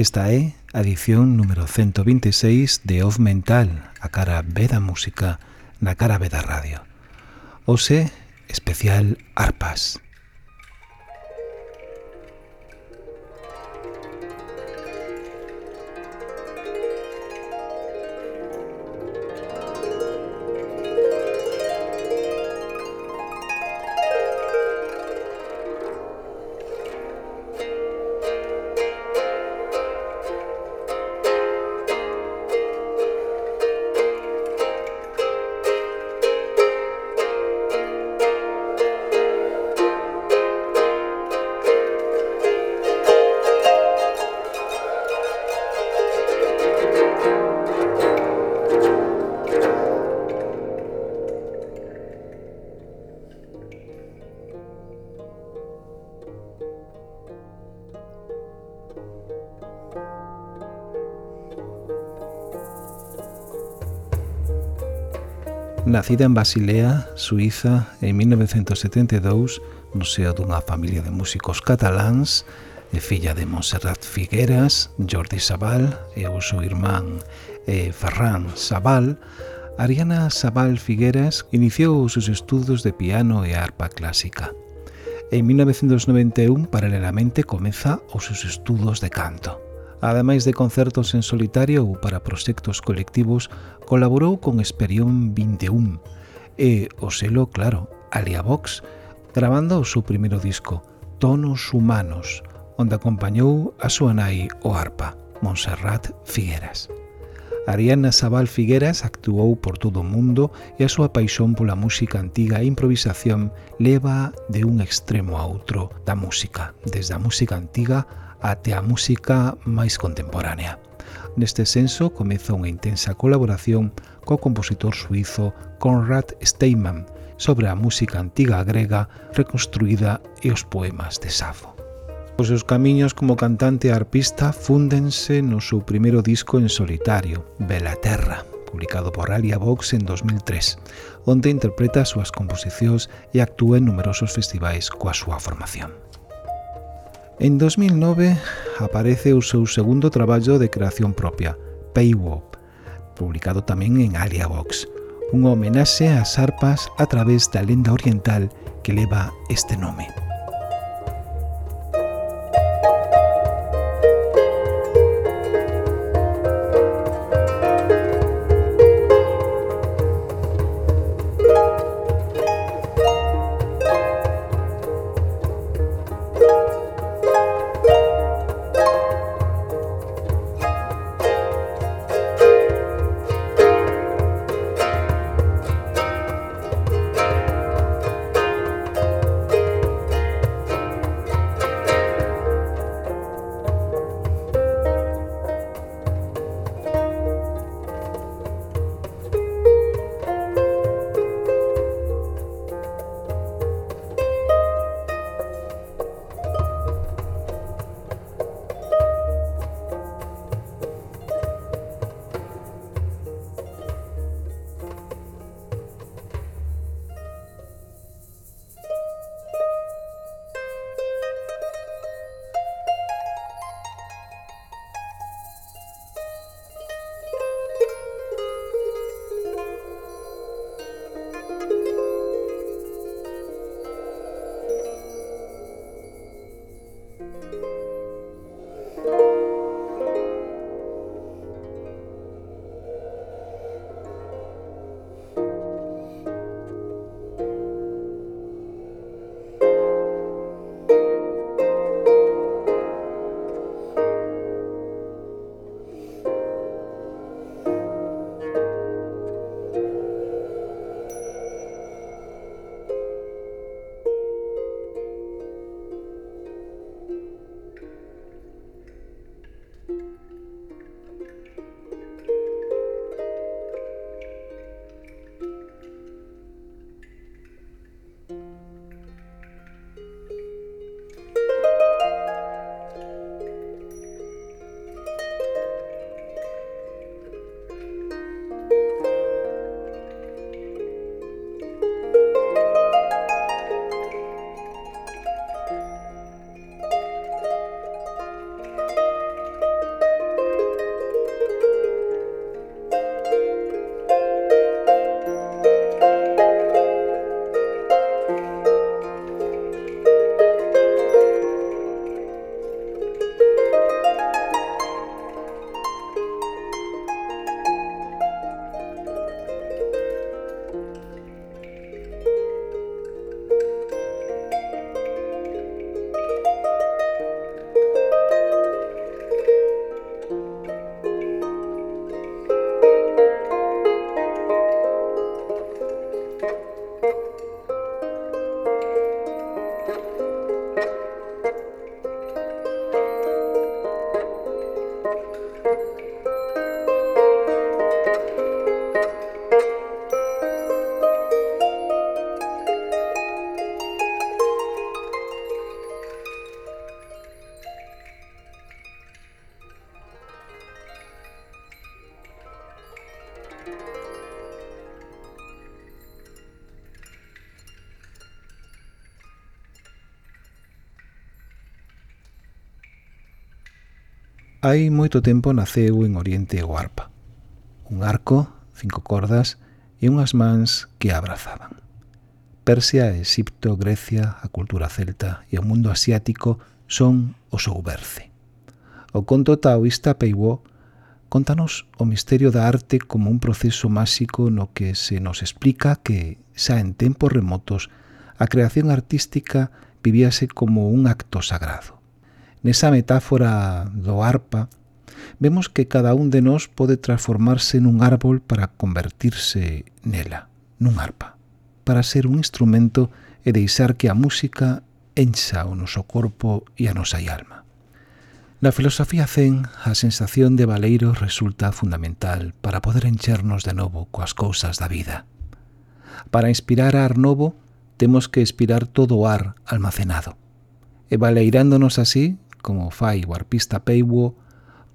Esta é a edición número 126 de Off Mental, a cara B da música, na cara B da radio. Ose, especial Arpas. nacida en Basilea, Suiza, en 1972, no seo dunha familia de músicos cataláns, e filla de Montserrat Figueras, Jordi Sabal e o seu irmán e Ferran Sabal, Ariana Sabal Figueras iniciou os seus estudos de piano e arpa clásica. En 1991, paralelamente, comeza os seus estudos de canto. Ademais de concertos en solitario ou para proxectos colectivos, colaborou con Esperión 21 e o selo, claro, Aliavox, gravando o seu primeiro disco, Tonos Humanos, onde acompañou a súa nai o arpa, Montserrat Figueras. Ariana Sabal Figueras actuou por todo o mundo e a súa paixón pola música antiga e improvisación leva de un extremo a outro da música, desde a música antiga até a música máis contemporánea. Neste senso, comeza unha intensa colaboración co compositor suizo Konrad Steinman sobre a música antiga grega reconstruída e os poemas de Safo. Os seus camiños como cantante e arpista fúndense no seu primeiro disco en solitario, Bela Terra, publicado por Alia Vox en 2003, onde interpreta as súas composicións e actúa en numerosos festivais coa súa formación. En 2009 aparece o seu segundo traballo de creación propia, Paywop, publicado tamén en Aliavox, unha homenaxe ás arpas a través da lenda oriental que leva este nome. Hai moito tempo naceu en Oriente o arpa, un arco, cinco cordas e unhas mans que abrazaban. Persia, Egipto, Grecia, a cultura celta e o mundo asiático son o seu berce. O conto taoísta Peiwo contanos o misterio da arte como un proceso máxico no que se nos explica que, xa en tempos remotos, a creación artística vivíase como un acto sagrado Nesa metáfora do arpa, vemos que cada un de nós pode transformarse nun árbol para convertirse nela, nun arpa, para ser un instrumento e deixar que a música encha o noso corpo e a nosa alma. Na filosofía zen, a sensación de valeiro resulta fundamental para poder enchernos de novo coas cousas da vida. Para inspirar ar novo, temos que expirar todo o ar almacenado. E valeirándonos así, como fai o arpista Peiwo,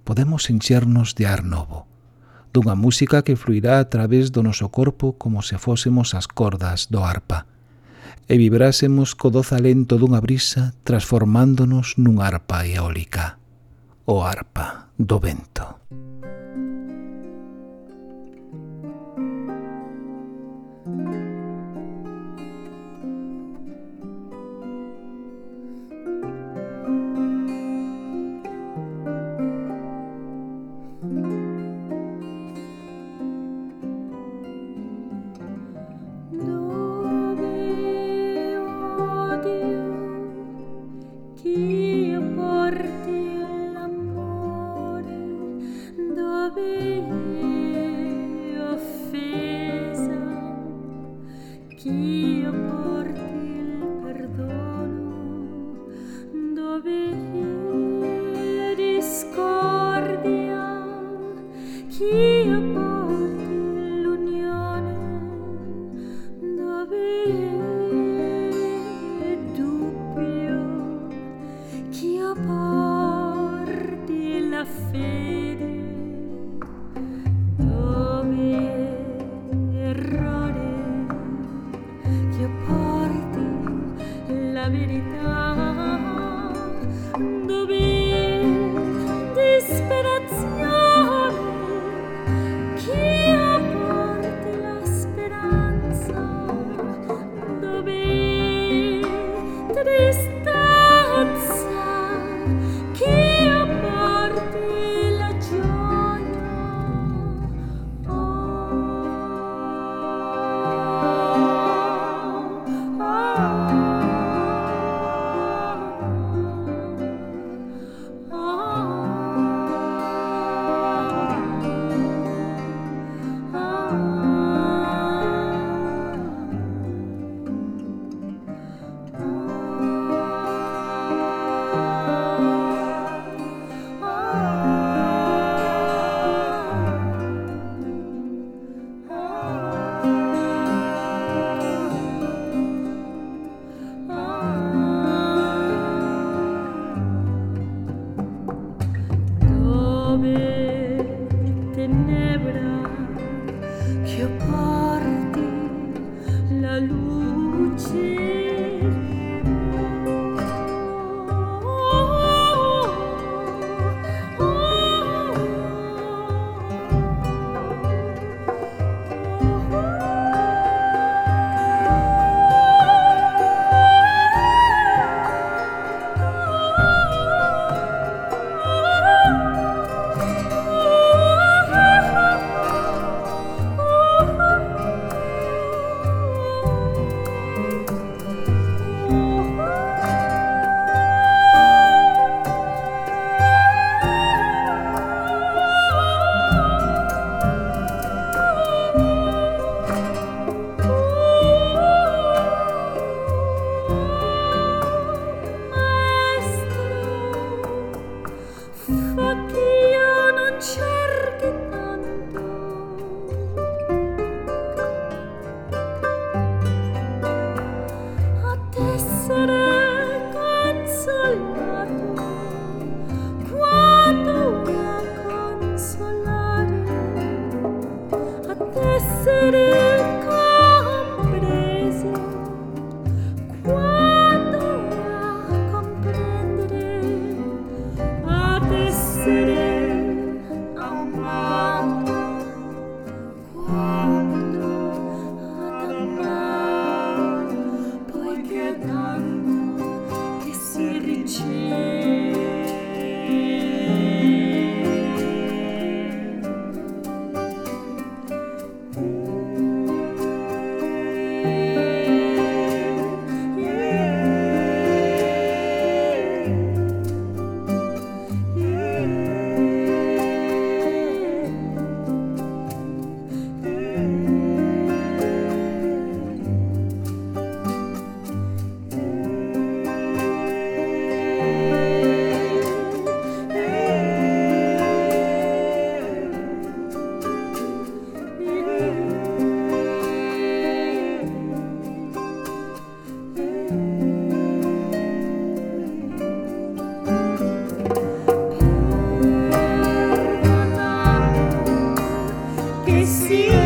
podemos enchernos de ar novo, dunha música que fluirá a través do noso corpo como se fósemos as cordas do arpa, e vibrásemos co doce alento dunha brisa transformándonos nun arpa eólica, o arpa do vento. see.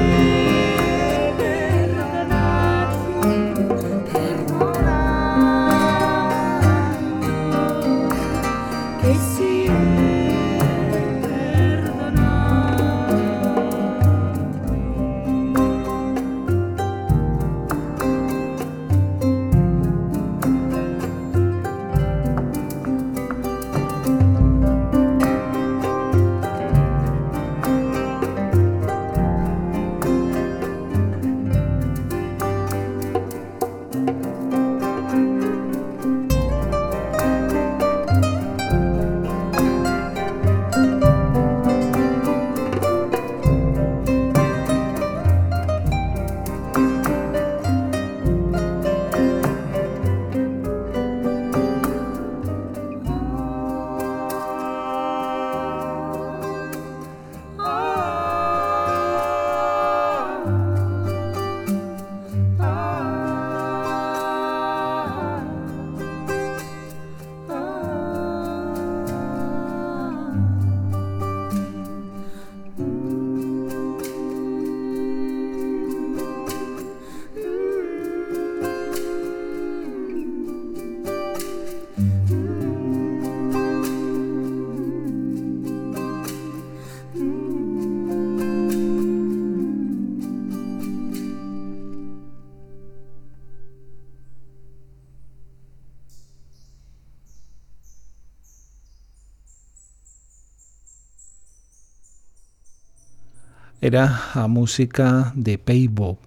Era a música de Peibo,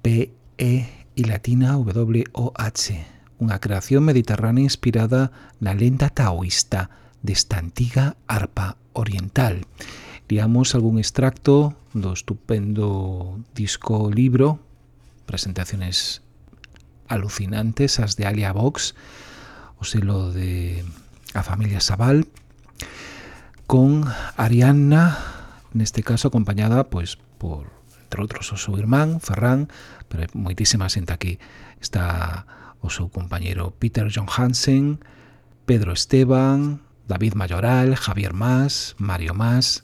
P-E y latina W-O-H, unha creación mediterránea inspirada na lenda taoísta desta antiga arpa oriental. Liamos algún extracto do estupendo disco libro presentaciones alucinantes as de Alia Vox o selo de a familia Sabal con Arianna neste caso acompañada pois por entre outros o seu irmán Ferran, pero moitísima xente aquí. Está o seu compañeiro Peter John Hansen, Pedro Esteban, David Mayoral, Javier Mas, Mario Mas.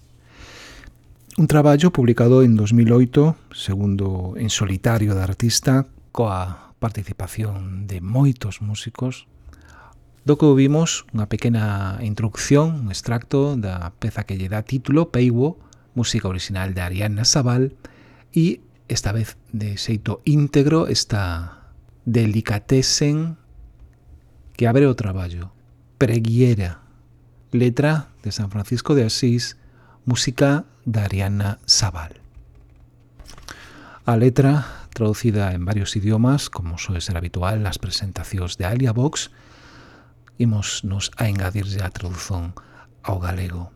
Un traballo publicado en 2008, segundo en solitario da artista, coa participación de moitos músicos, do que ouvimos unha pequena introducción, un extracto da peza que lle dá título, Peiwo, música original de Ariana Sabal e esta vez de xeito íntegro esta delicatesen que abre o traballo. Preguiera, letra de San Francisco de Asís, música de Ariana Sabal. A letra, traducida en varios idiomas, como suele ser habitual nas presentacións de Aliavox, imos nos a engadirlle a traducción ao galego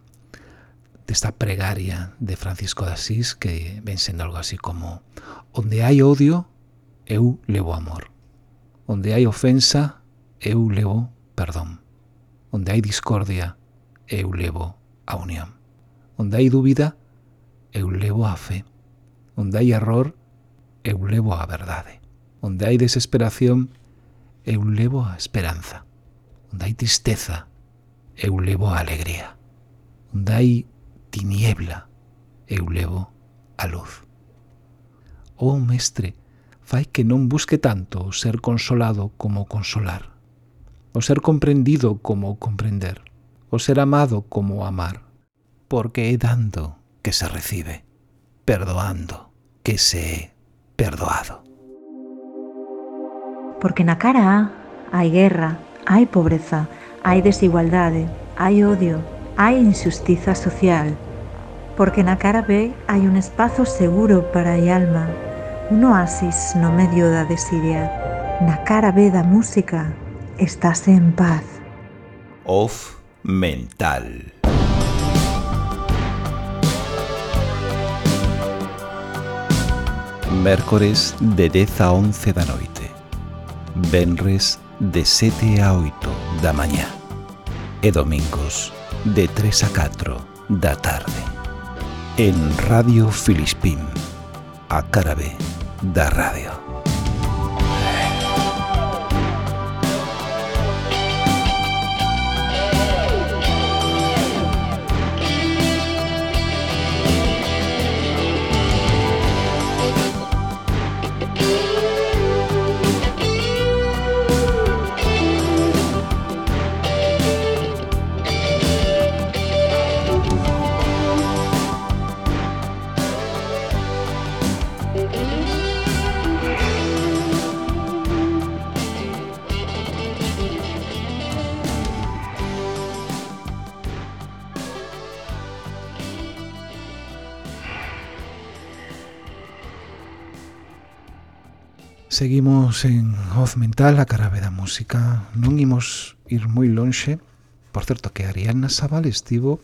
desta esta pregaria de Francisco de Asís que ven sendo algo así como onde hai odio, eu levo amor. Onde hai ofensa, eu levo perdón. Onde hai discordia, eu levo a unión. Onde hai dúbida, eu levo a fe. Onde hai error, eu levo a verdade. Onde hai desesperación, eu levo a esperanza. Onde hai tristeza, eu levo a alegría. Onde hai tiniebla eu levo a luz. Oh, mestre, fai que non busque tanto o ser consolado como consolar, o ser comprendido como comprender, o ser amado como amar, porque é dando que se recibe, perdoando que se é perdoado. Porque na cara A hai guerra, hai pobreza, hai desigualdade, hai odio, hai injustiza social. Porque na cara B hai un espazo seguro para a alma, un oasis no medio da desidia. Na cara B da música estás en paz. Off mental. Mércores de 10 a 11 da noite. Venres de 7 a 8 da mañá. E domingos de 3 a 4 da tarde en Radio Filispín, a cara B da radio. Seguimos en Hoz Mental, a carave da música. Non imos ir moi lonxe. Por certo, que Ariana Sabal estivo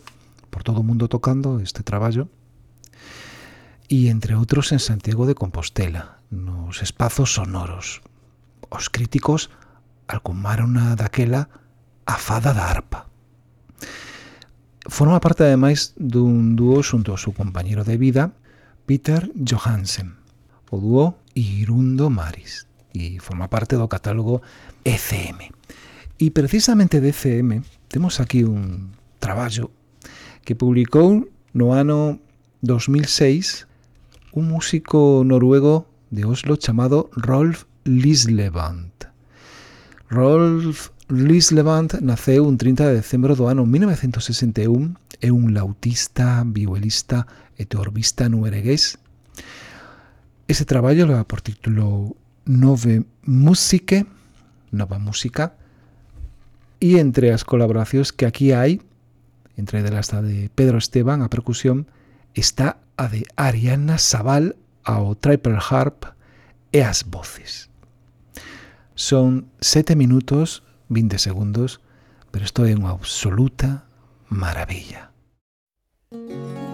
por todo o mundo tocando este traballo. E, entre outros, en Santiago de Compostela, nos espazos sonoros. Os críticos alcumaron a daquela a fada da arpa. Forma parte, ademais, dun dúo xunto ao seu compañero de vida, Peter Johansen o dúo Irundo Maris e forma parte do catálogo ECM. E precisamente de ECM temos aquí un traballo que publicou no ano 2006 un músico noruego de Oslo chamado Rolf Lislevant. Rolf Lislevant naceu un 30 de decembro do ano 1961 é un lautista, violista e teorbista noruegués Ese traballo leva por título Nove Músique, Nova Música, e entre as colaboracións que aquí hai, entre delas a de Pedro Esteban a percusión, está a de Ariana Sabal ao triple harp e as voces. Son sete minutos, 20 segundos, pero isto é unha absoluta maravilla. Música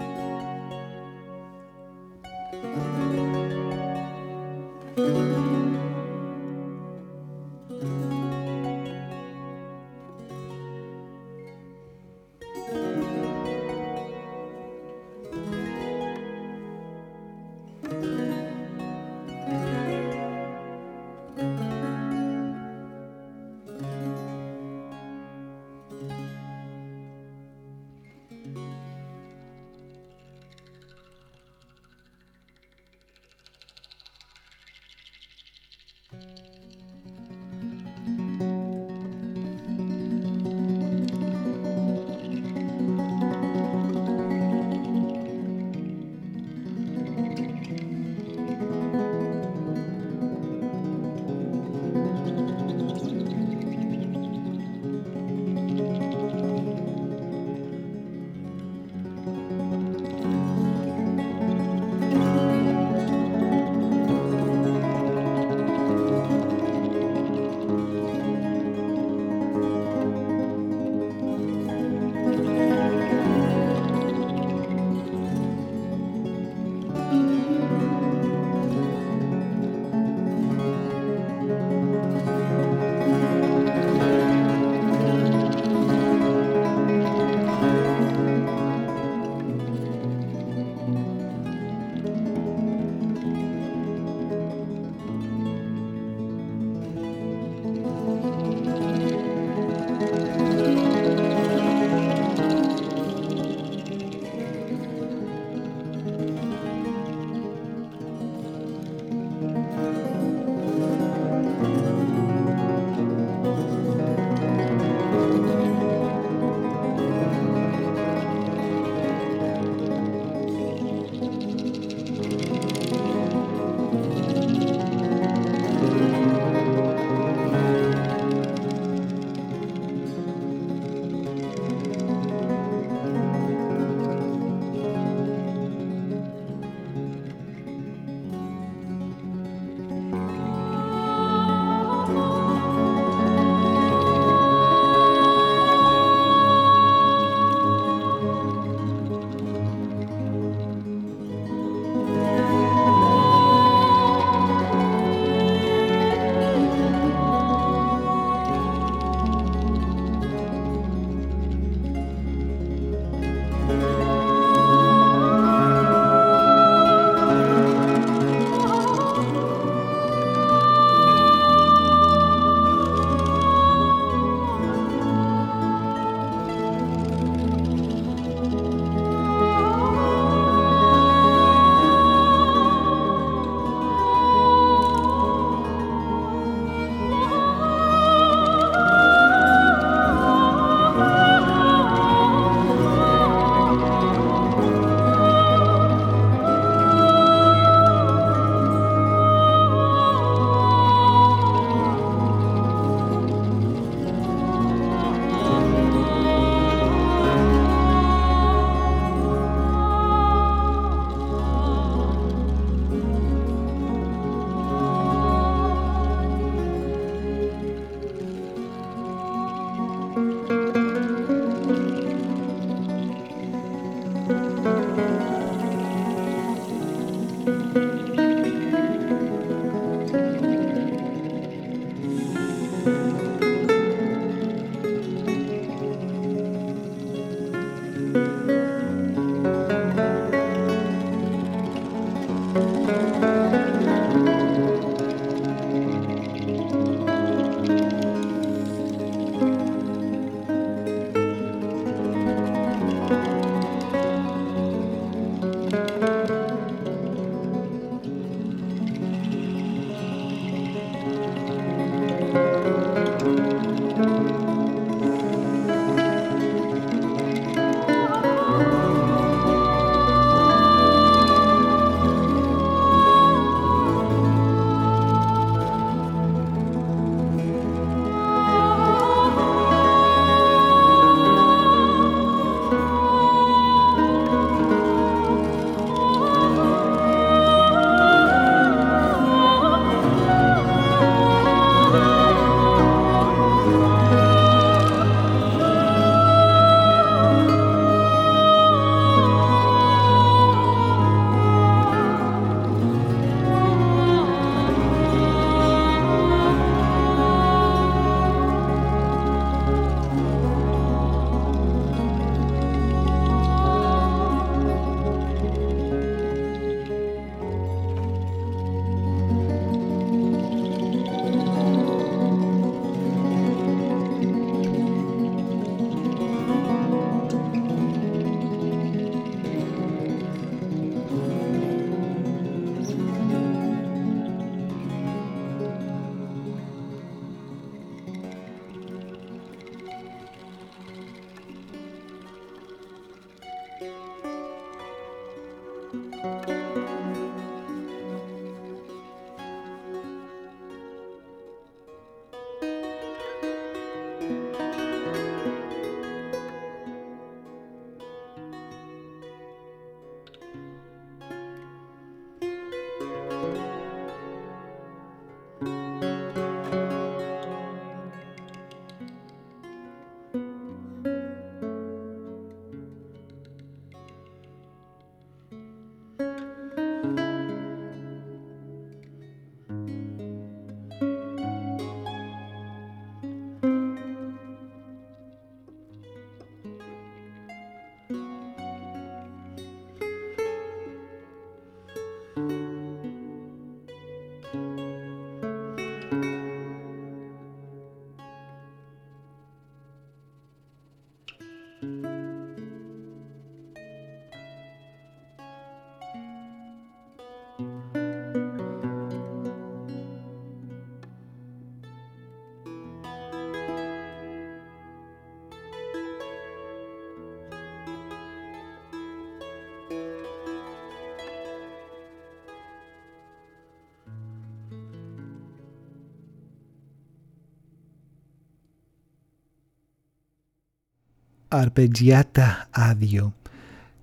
Arpeggiata Adio,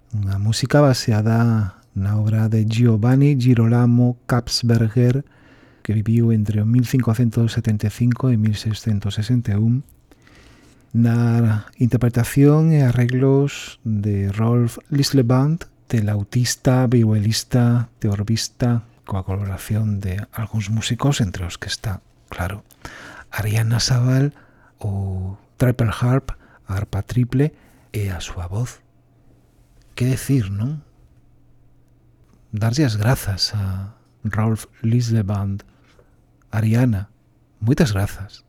unha música baseada na obra de Giovanni Girolamo Kapsberger, que viviu entre o 1575 e 1661, na interpretación e arreglos de Rolf Lisleband, telautista, violista, teorbista, coa colaboración de algúns músicos, entre os que está, claro, Ariana Sabal ou Triple Harp, a arpa triple e a súa voz. Que decir, non? Darlle as grazas a Rolf Liseband, Ariana, moitas grazas.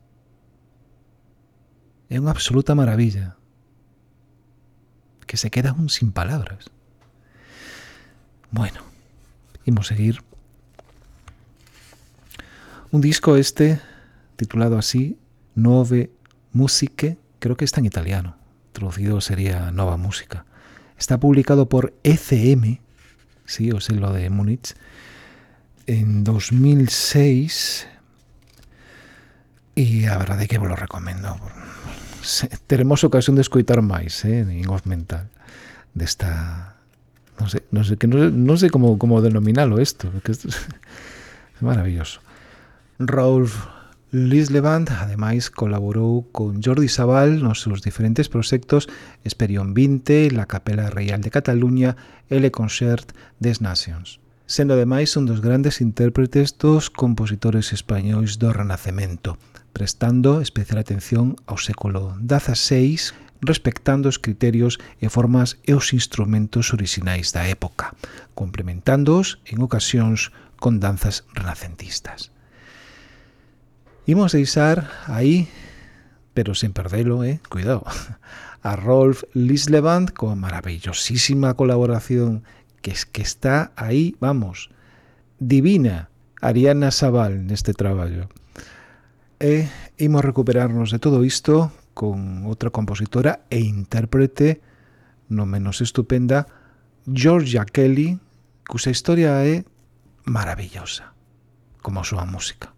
É unha absoluta maravilla que se queda un sin palabras. Bueno, imos seguir. Un disco este, titulado así, Nove Musique, creo que está en italiano, traducido sería Nova Música. Está publicado por ECM, sí, o sea, lo de Múnich, en 2006. Y la verdad es que vos lo recomiendo. Tenemos ocasión de escuchar más eh, en Off Mental de esta. No sé, no sé, que no, sé cómo, cómo denominarlo esto, esto es maravilloso. Rolf Luis Levant, ademais, colaborou con Jordi Sabal nos seus diferentes proxectos Esperión 20, La Capela Real de Cataluña e Le Concert des Nations. Sendo ademais un dos grandes intérpretes dos compositores españois do Renacemento, prestando especial atención ao século XVI, respectando os criterios e formas e os instrumentos orixinais da época, complementándoos en ocasións con danzas renacentistas. Imos deixar aí, pero sen perdelo, eh? cuidado, a Rolf Lislevand coa maravillosísima colaboración que es que está aí, vamos, divina Ariana Sabal neste traballo. E imos recuperarnos de todo isto con outra compositora e intérprete no menos estupenda, Georgia Kelly, cusa historia é maravillosa, como a súa música.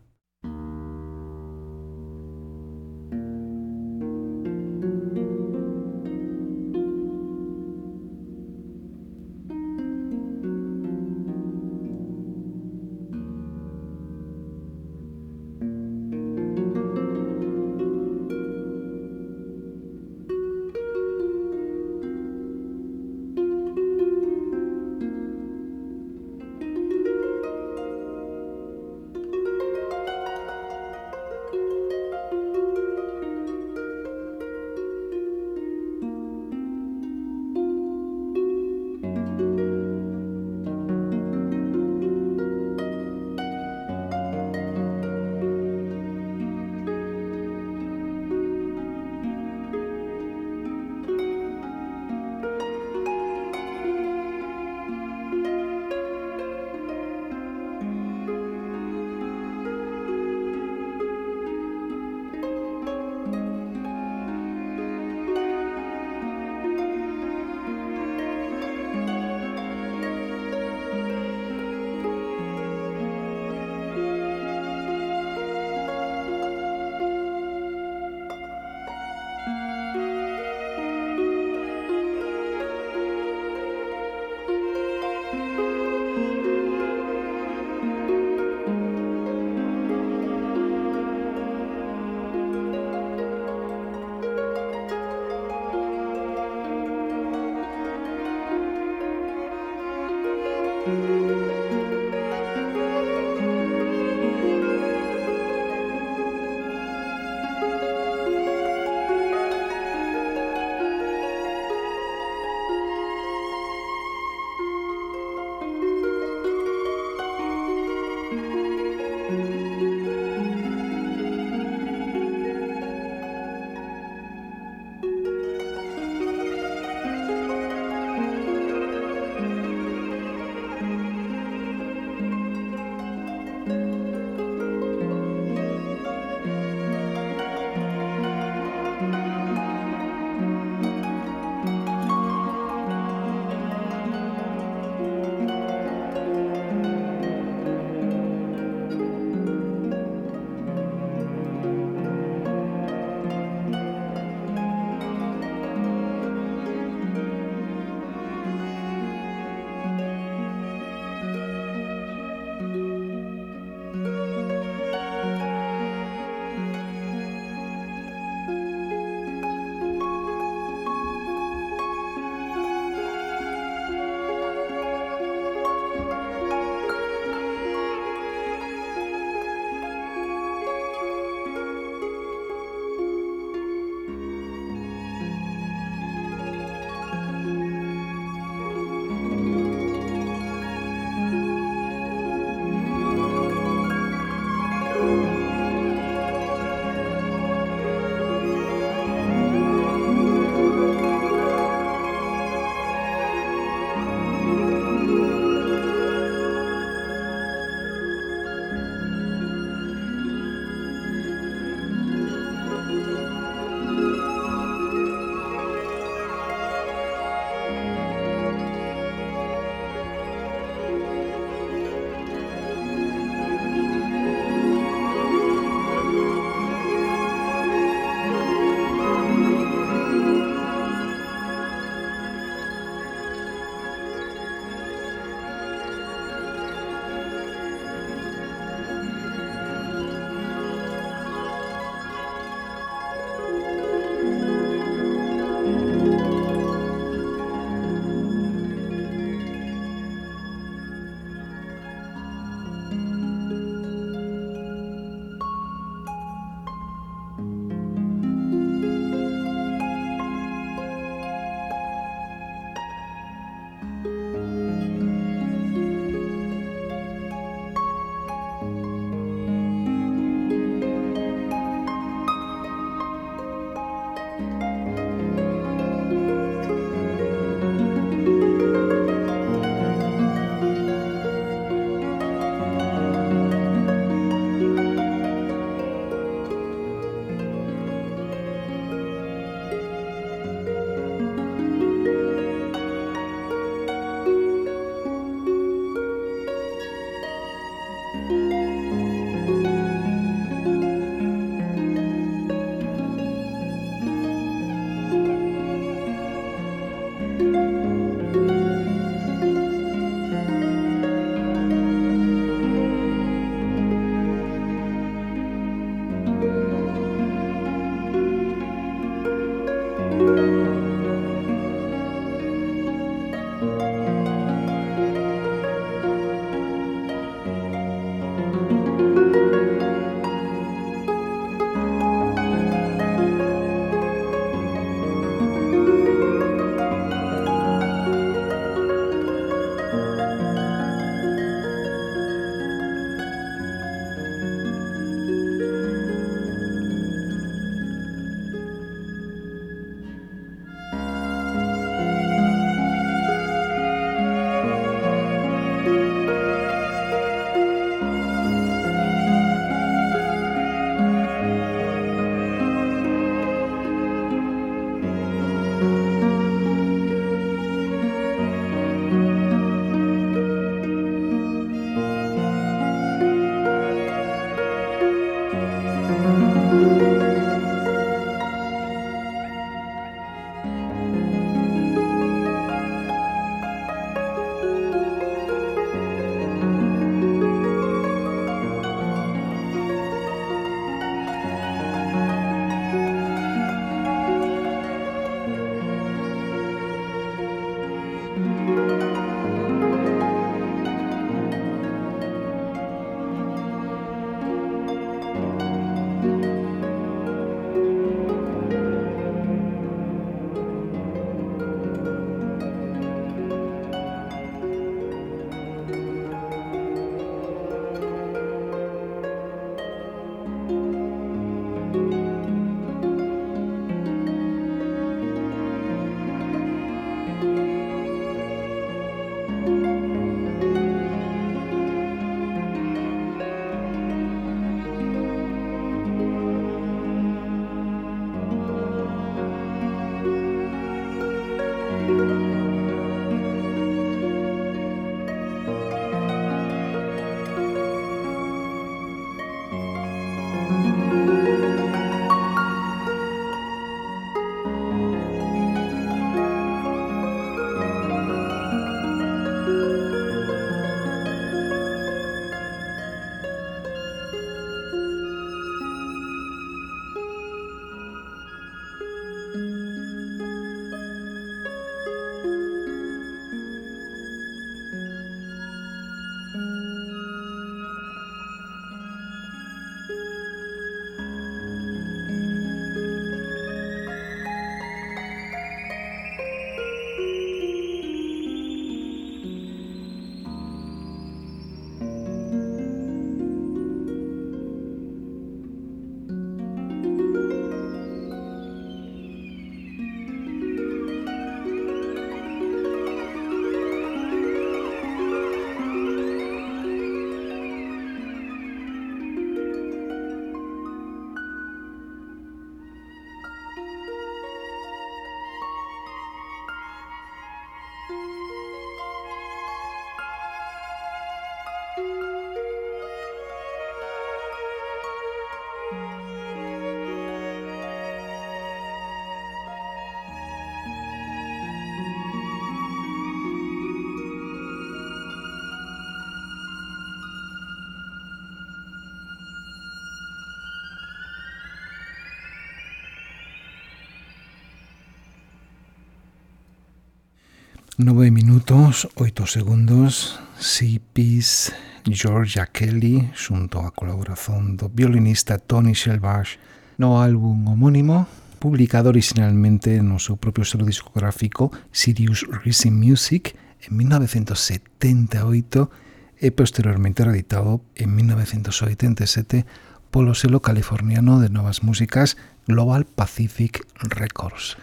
9 minutos, 8 segundos, Sipis Georgia Kelly xunto a colaboración do violinista Tony Shelbash no álbum homónimo publicado originalmente no seu propio selo discográfico Sirius Rising Music en 1978 e posteriormente reeditado en 1987 polo selo californiano de novas músicas Global Pacific Records,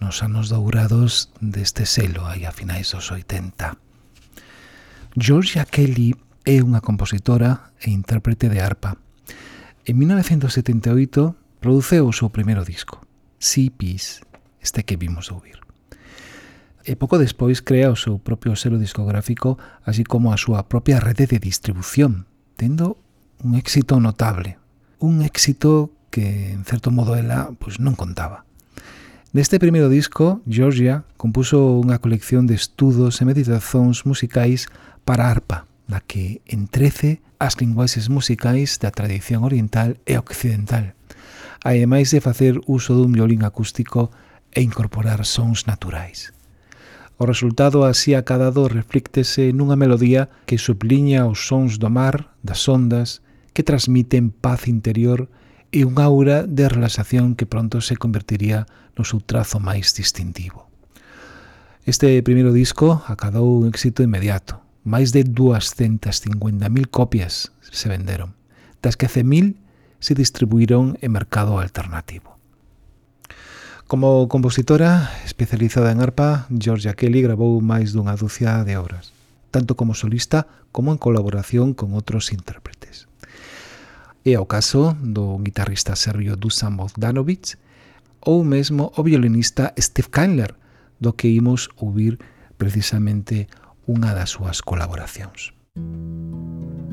nos anos dourados deste selo aí a finais dos 80. Georgia Kelly é unha compositora e intérprete de arpa. En 1978 produceu o seu primeiro disco, Sea Peace, este que vimos ouvir. E pouco despois crea o seu propio selo discográfico, así como a súa propia rede de distribución, tendo un éxito notable un éxito que, en certo modo, ela pois, non contaba. Neste primeiro disco, Georgia compuso unha colección de estudos e meditazóns musicais para arpa, na que entrece as linguaxes musicais da tradición oriental e occidental, ademais de facer uso dun violín acústico e incorporar sons naturais. O resultado así acadado reflíctese nunha melodía que subliña os sons do mar, das ondas que transmiten paz interior e un aura de relaxación que pronto se convertiría no seu trazo máis distintivo. Este primeiro disco acadou un éxito inmediato. Máis de 250.000 copias se venderon, das que 100.000 se distribuíron en mercado alternativo. Como compositora especializada en arpa, Georgia Kelly grabou máis dunha dúcia de obras, tanto como solista como en colaboración con outros intérpretes. É o caso do guitarrista serbio Dusan Bogdanovic ou mesmo o violinista Steve Kindler, do que imos ouvir precisamente unha das súas colaboracións. Música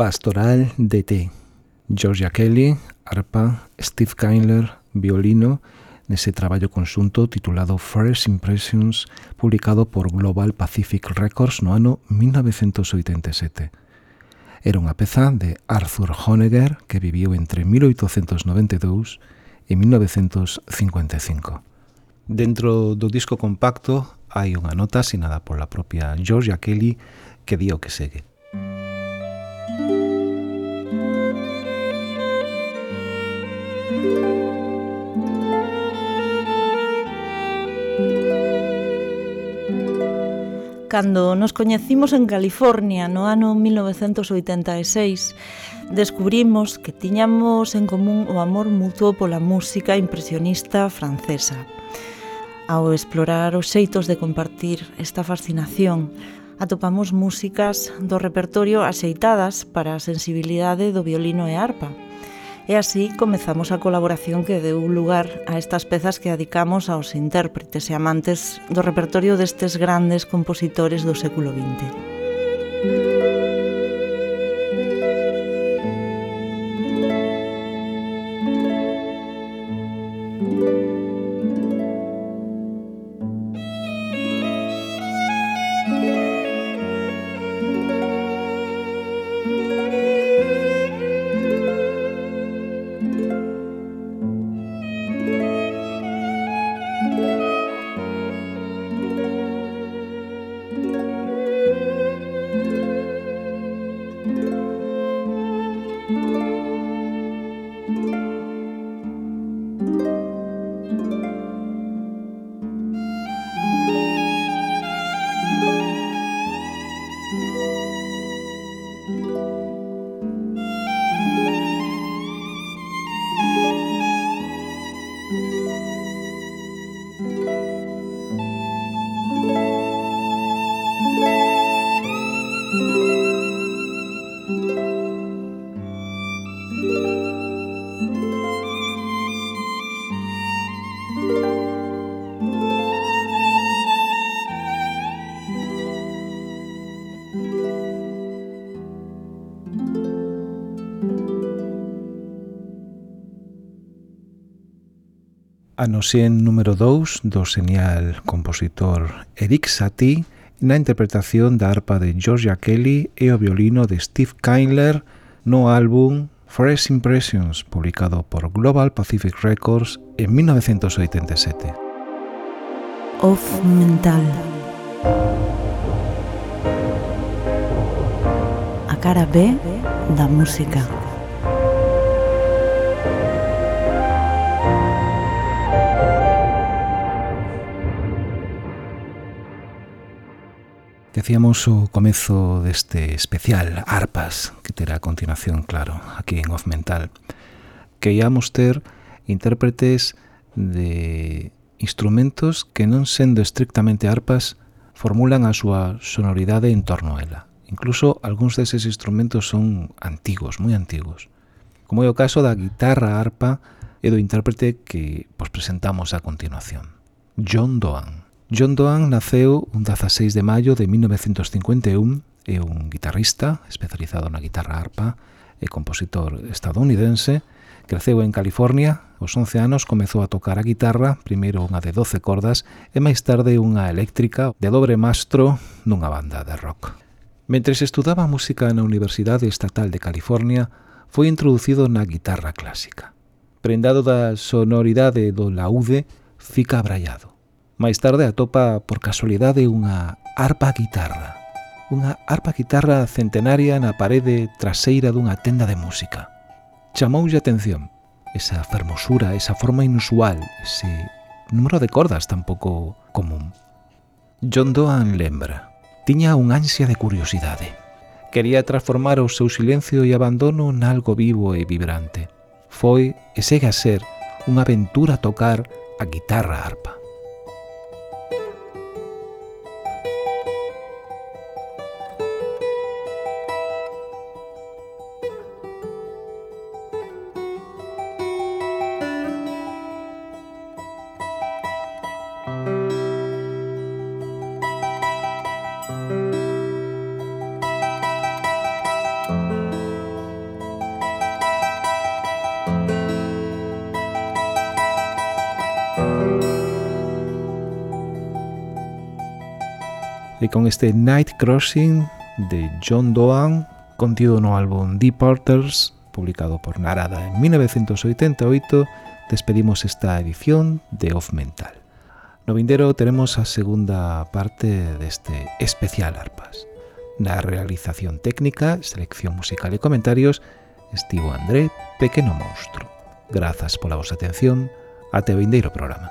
Pastoral DT, Georgia Kelly, arpa, Steve Kindler, violino, nese traballo conxunto titulado First Impressions, publicado por Global Pacific Records no ano 1987. Era unha peza de Arthur Honegger que viviu entre 1892 e 1955. Dentro do disco compacto hai unha nota asinada pola propia Georgia Kelly que di o que segue. cando nos coñecimos en California no ano 1986, descubrimos que tiñamos en común o amor mutuo pola música impresionista francesa. Ao explorar os xeitos de compartir esta fascinación, atopamos músicas do repertorio axeitadas para a sensibilidade do violino e arpa, E así comezamos a colaboración que deu lugar a estas pezas que adicamos aos intérpretes e amantes do repertorio destes grandes compositores do século XX. A noxén número 2 do señal compositor Eric Satie na interpretación da arpa de Georgia Kelly e o violino de Steve Kindler no álbum Fresh Impressions, publicado por Global Pacific Records en 1987. Off mental. A cara B da música. Decíamos o comezo deste especial Arpas, que terá a continuación, claro, aquí en Off Mental, que íamos ter intérpretes de instrumentos que non sendo estrictamente arpas formulan a súa sonoridade en torno a ela. Incluso algúns deses instrumentos son antigos, moi antigos. Como é o caso da guitarra arpa e do intérprete que vos presentamos a continuación, John Doan. John Doan naceu un 16 de maio de 1951 e un guitarrista especializado na guitarra arpa e compositor estadounidense Creceu en California, aos 11 anos comezou a tocar a guitarra, primeiro unha de 12 cordas e máis tarde unha eléctrica de dobre mastro nunha banda de rock. Mentres estudaba música na Universidade Estatal de California, foi introducido na guitarra clásica. Prendado da sonoridade do laúde, fica abrallado. Máis tarde atopa por casualidade unha arpa guitarra. Unha arpa guitarra centenaria na parede traseira dunha tenda de música. Chamoulle atención esa fermosura, esa forma inusual, ese número de cordas tan pouco común. John Doan lembra. Tiña un ansia de curiosidade. Quería transformar o seu silencio e abandono nalgo vivo e vibrante. Foi, e segue a ser, unha aventura tocar a guitarra arpa. con este Night Crossing de John Doan, contido no álbum Departers, publicado por Narada en 1988, despedimos esta edición de Off Mental. No vindero teremos a segunda parte deste especial Arpas. Na realización técnica, selección musical e comentarios, estivo André, pequeno monstro. Grazas pola vosa atención, Ate o vindeiro programa.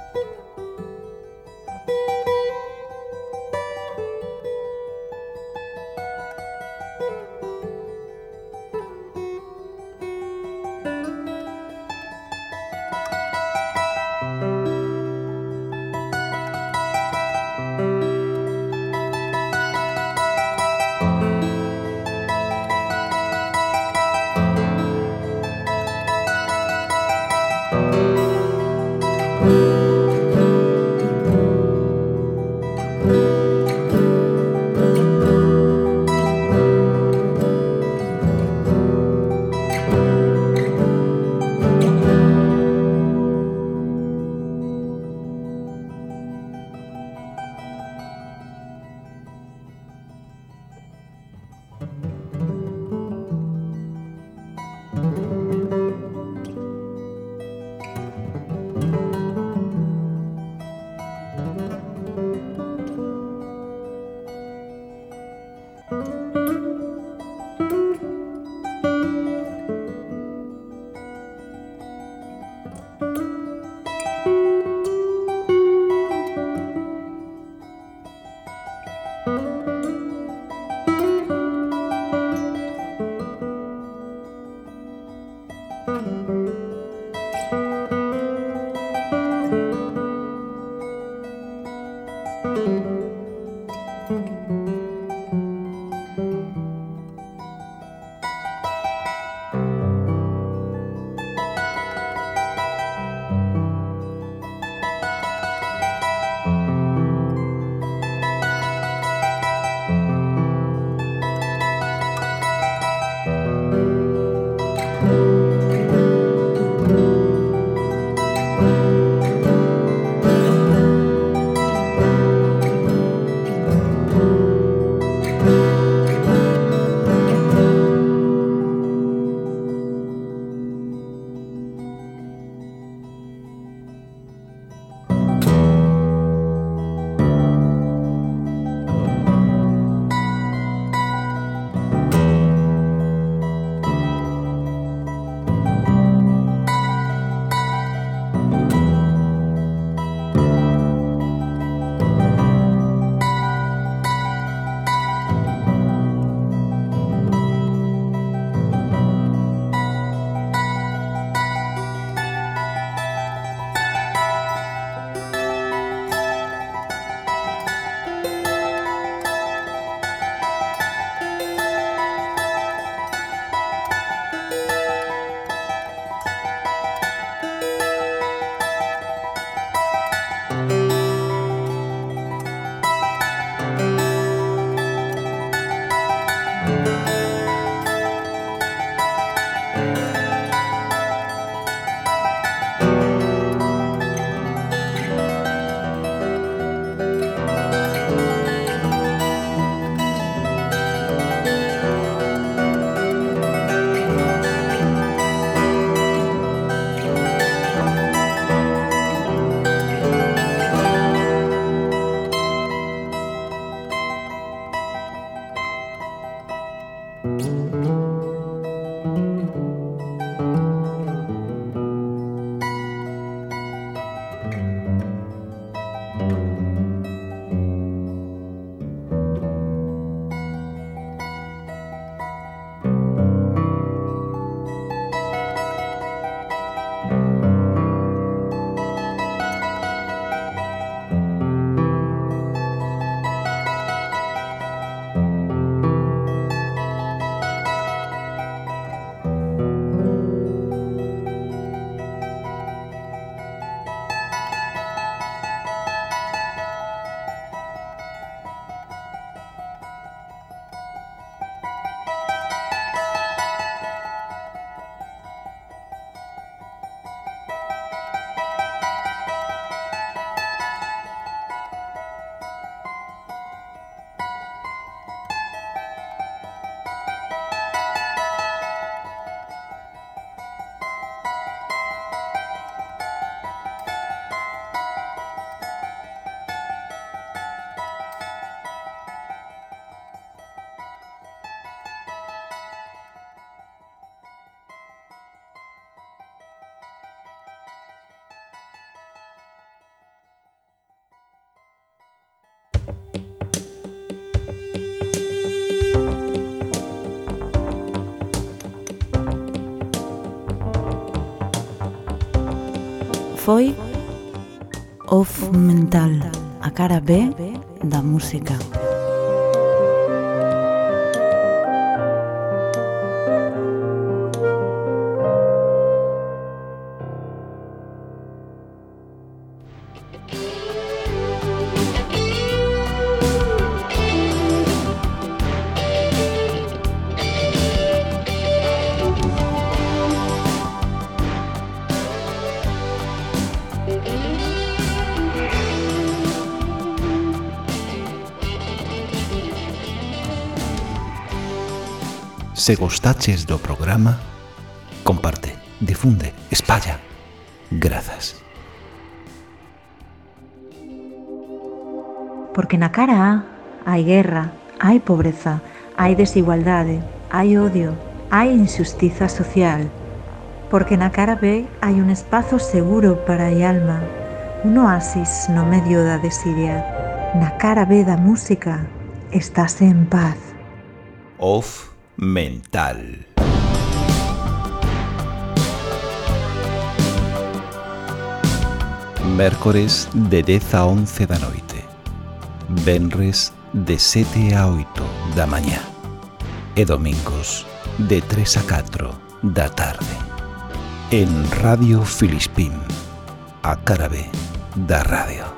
foi Off Mental, a cara B da música. Se gostaches do programa, comparte, difunde, espalla. Grazas. Porque na cara A hai guerra, hai pobreza, hai desigualdade, hai odio, hai injustiza social. Porque na cara B hai un espazo seguro para a alma, un oasis no medio da desidia. Na cara B da música estás en paz. Off mental. Mércores de 10 a 11 da noite. Venres de 7 a 8 da mañá. E domingos de 3 a 4 da tarde. En Radio Filispín, a cara B da radio.